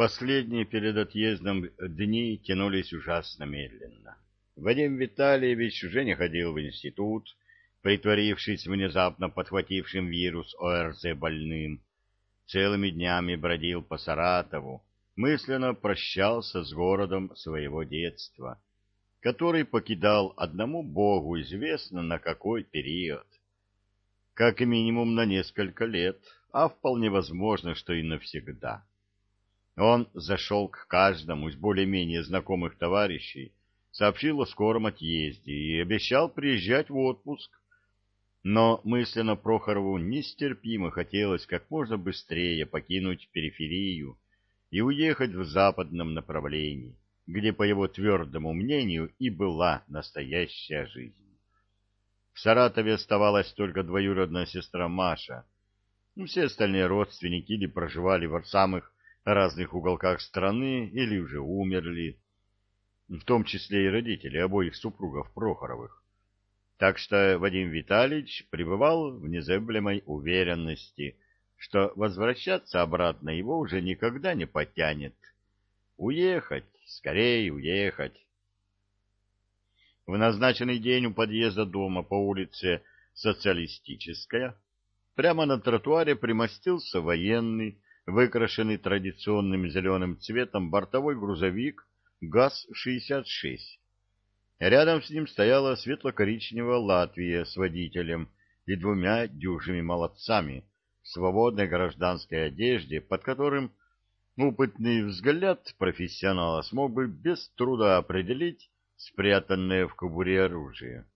Последние перед отъездом дни тянулись ужасно медленно. Вадим Витальевич уже не ходил в институт, притворившись внезапно подхватившим вирус ОРЗ больным. Целыми днями бродил по Саратову, мысленно прощался с городом своего детства, который покидал одному Богу известно на какой период. Как минимум на несколько лет, а вполне возможно, что и навсегда. Он зашел к каждому из более-менее знакомых товарищей, сообщил о скором отъезде и обещал приезжать в отпуск. Но мысленно Прохорову нестерпимо хотелось как можно быстрее покинуть периферию и уехать в западном направлении, где, по его твердому мнению, и была настоящая жизнь. В Саратове оставалась только двоюродная сестра Маша. Все остальные родственники или проживали в самых разных уголках страны или уже умерли, в том числе и родители обоих супругов Прохоровых. Так что Вадим Витальевич пребывал в незыблемой уверенности, что возвращаться обратно его уже никогда не потянет. Уехать, скорее уехать. В назначенный день у подъезда дома по улице Социалистическая прямо на тротуаре примостился военный, выкрашенный традиционным зеленым цветом бортовой грузовик ГАЗ-66. Рядом с ним стояла светло-коричневая Латвия с водителем и двумя дюжими молодцами в свободной гражданской одежде, под которым опытный взгляд профессионала смог бы без труда определить спрятанное в кобуре оружие.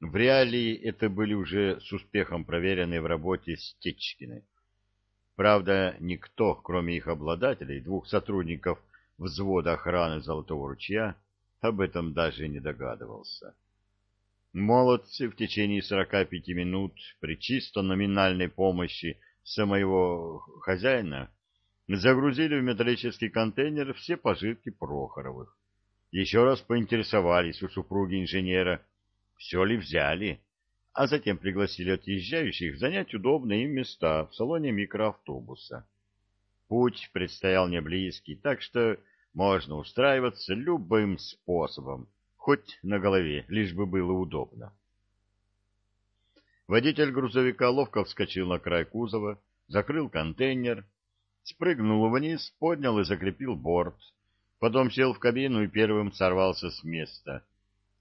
В реалии это были уже с успехом проверенные в работе Стечкины. Правда, никто, кроме их обладателей, двух сотрудников взвода охраны Золотого ручья, об этом даже не догадывался. Молодцы в течение 45 минут при чисто номинальной помощи самого хозяина загрузили в металлический контейнер все пожитки Прохоровых. Еще раз поинтересовались у супруги инженера, все ли взяли, а затем пригласили отъезжающих занять удобные им места в салоне микроавтобуса. Путь предстоял не близкий, так что можно устраиваться любым способом, хоть на голове, лишь бы было удобно. Водитель грузовика ловко вскочил на край кузова, закрыл контейнер, спрыгнул вниз, поднял и закрепил борт, потом сел в кабину и первым сорвался с места.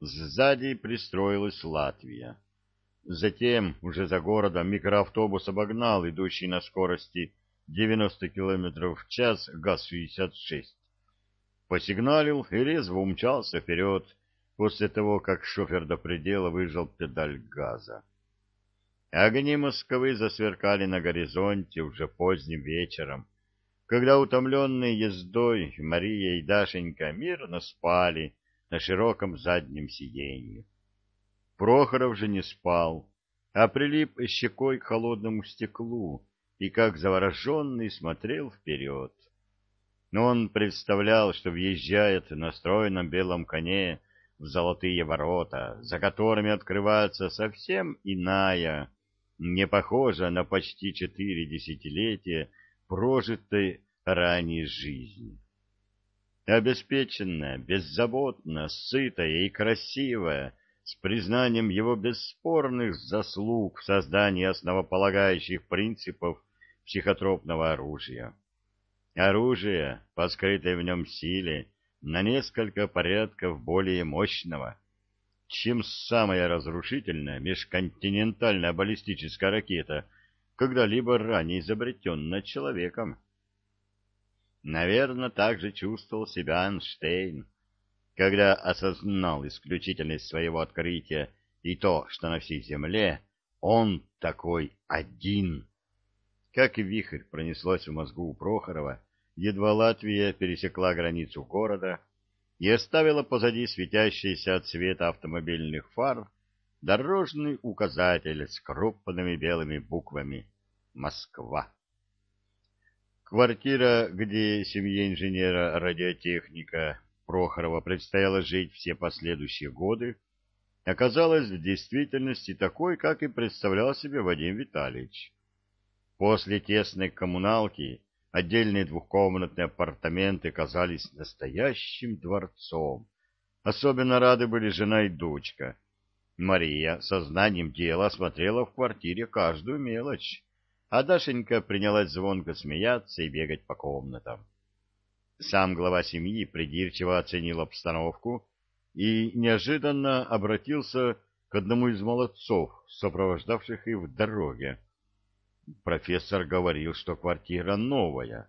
Сзади пристроилась Латвия. Затем, уже за городом, микроавтобус обогнал идущий на скорости 90 км в час ГАЗ-66. Посигналил и резво умчался вперед после того, как шофер до предела выжал педаль газа. Огни Москвы засверкали на горизонте уже поздним вечером, когда утомленные ездой Мария и Дашенька мирно спали на широком заднем сиденье. Прохоров же не спал, а прилип щекой к холодному стеклу и, как завороженный, смотрел вперед. Но он представлял, что въезжает на стройном белом коне в золотые ворота, за которыми открывается совсем иная, не похожая на почти четыре десятилетия прожитой ранее жизни. Обеспеченная, беззаботная, сытая и красивая, с признанием его бесспорных заслуг в создании основополагающих принципов психотропного оружия. Оружие, по скрытой в нем силе, на несколько порядков более мощного, чем самая разрушительная межконтинентальная баллистическая ракета, когда-либо ранее изобретенная человеком. Наверное, так же чувствовал себя Эйнштейн, когда осознал исключительность своего открытия и то, что на всей земле он такой один. Как вихрь пронеслось в мозгу у Прохорова, едва Латвия пересекла границу города и оставила позади светящийся от света автомобильных фар дорожный указатель с крупными белыми буквами «Москва». Квартира, где семье инженера-радиотехника Прохорова предстояло жить все последующие годы, оказалась в действительности такой, как и представлял себе Вадим Витальевич. После тесной коммуналки Отдельные двухкомнатные апартаменты казались настоящим дворцом. Особенно рады были жена и дочка. Мария сознанием дела осмотрела в квартире каждую мелочь, а Дашенька принялась звонко смеяться и бегать по комнатам. Сам глава семьи придирчиво оценил обстановку и неожиданно обратился к одному из молодцов, сопровождавших их в дороге. Профессор говорил, что квартира новая,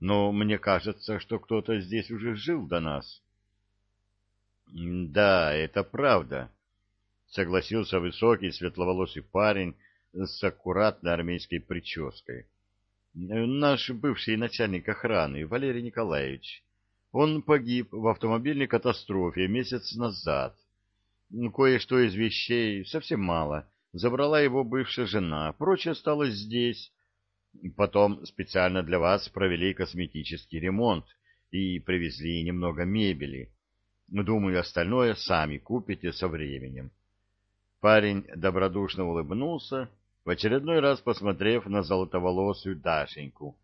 но мне кажется, что кто-то здесь уже жил до нас. — Да, это правда, — согласился высокий светловолосый парень с аккуратной армейской прической. — Наш бывший начальник охраны, Валерий Николаевич. Он погиб в автомобильной катастрофе месяц назад. Кое-что из вещей, совсем мало, забрала его бывшая жена, прочее осталось здесь. Потом специально для вас провели косметический ремонт и привезли немного мебели. Думаю, остальное сами купите со временем. Парень добродушно улыбнулся, в очередной раз посмотрев на золотоволосую Дашеньку.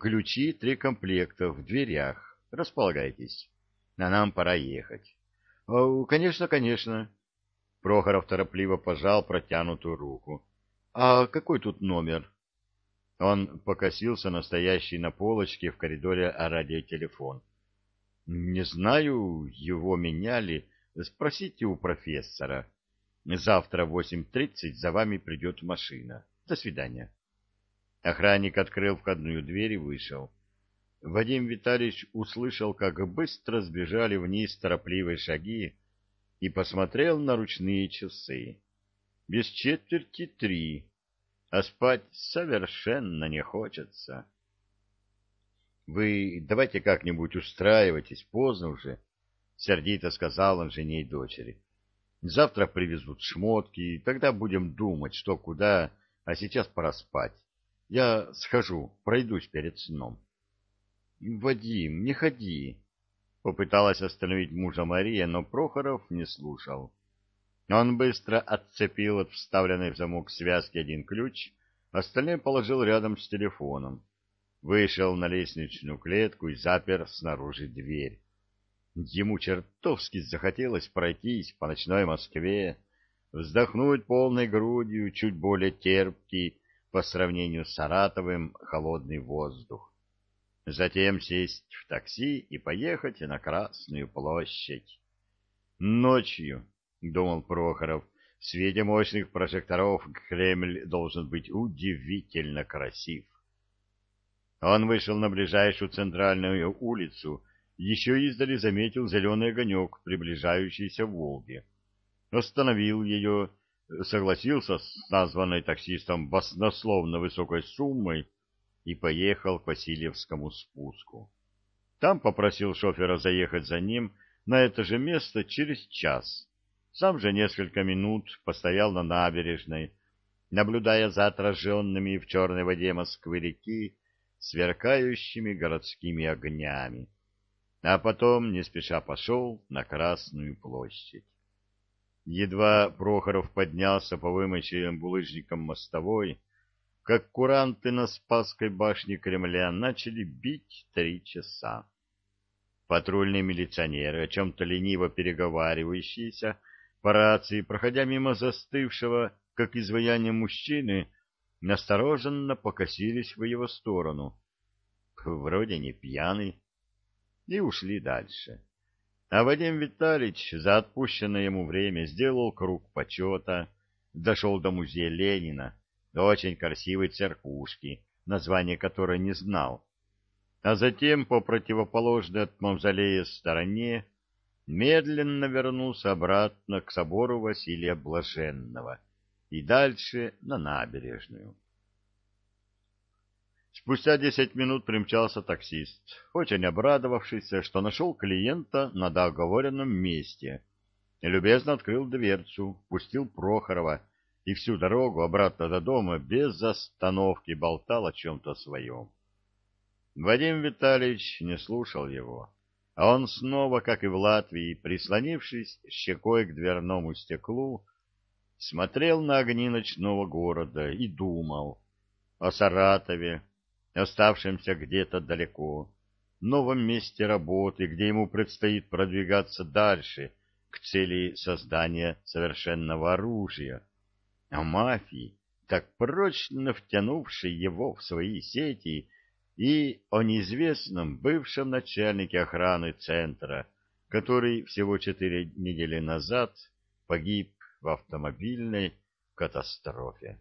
Ключи три комплекта в дверях. Располагайтесь. А нам пора ехать. — Конечно, конечно. Прохоров торопливо пожал протянутую руку. — А какой тут номер? Он покосился на стоящий на полочке в коридоре радиотелефон. — Не знаю, его меняли. Спросите у профессора. Завтра в восемь тридцать за вами придет машина. До свидания. Охранник открыл входную дверь и вышел. Вадим Витальевич услышал, как быстро сбежали вниз торопливые шаги и посмотрел на ручные часы. Без четверти три, а спать совершенно не хочется. — Вы давайте как-нибудь устраивайтесь, поздно уже, — сердито сказал он жене и дочери. — Завтра привезут шмотки, тогда будем думать, что куда, а сейчас пора спать. Я схожу, пройдусь перед сном. —— Вадим, не ходи! — попыталась остановить мужа Мария, но Прохоров не слушал. Он быстро отцепил от вставленной в замок связки один ключ, остальные положил рядом с телефоном. Вышел на лестничную клетку и запер снаружи дверь. Ему чертовски захотелось пройтись по ночной Москве, вздохнуть полной грудью чуть более терпкий по сравнению с Саратовым холодный воздух затем сесть в такси и поехать на Красную площадь. Ночью, — думал Прохоров, — в свете мощных прожекторов Кремль должен быть удивительно красив. Он вышел на ближайшую центральную улицу, еще издали заметил зеленый огонек, приближающийся в Волге. Остановил ее, согласился с названной таксистом баснословно высокой суммой, и поехал к Васильевскому спуску. Там попросил шофера заехать за ним на это же место через час. Сам же несколько минут постоял на набережной, наблюдая за отраженными в черной воде Москвы-реки сверкающими городскими огнями, а потом не спеша пошел на Красную площадь. Едва Прохоров поднялся по вымоченным булыжникам мостовой, как куранты на Спасской башне Кремля начали бить три часа. Патрульные милиционеры, о чем-то лениво переговаривающиеся, по рации, проходя мимо застывшего, как изваяние мужчины, настороженно покосились в его сторону. Вроде не пьяный. И ушли дальше. А Вадим Витальевич за отпущенное ему время сделал круг почета, дошел до музея Ленина, очень красивой церквушки, название которой не знал. А затем по противоположной от мавзолея стороне медленно вернулся обратно к собору Василия Блаженного и дальше на набережную. Спустя десять минут примчался таксист, очень обрадовавшийся, что нашел клиента на договоренном месте. Любезно открыл дверцу, пустил Прохорова, и всю дорогу обратно до дома без остановки болтал о чем-то своем. Вадим Витальевич не слушал его, а он снова, как и в Латвии, прислонившись щекой к дверному стеклу, смотрел на огни ночного города и думал о Саратове, оставшемся где-то далеко, новом месте работы, где ему предстоит продвигаться дальше к цели создания совершенного оружия, о мафии, так прочно втянувшей его в свои сети, и о неизвестном бывшем начальнике охраны центра, который всего четыре недели назад погиб в автомобильной катастрофе.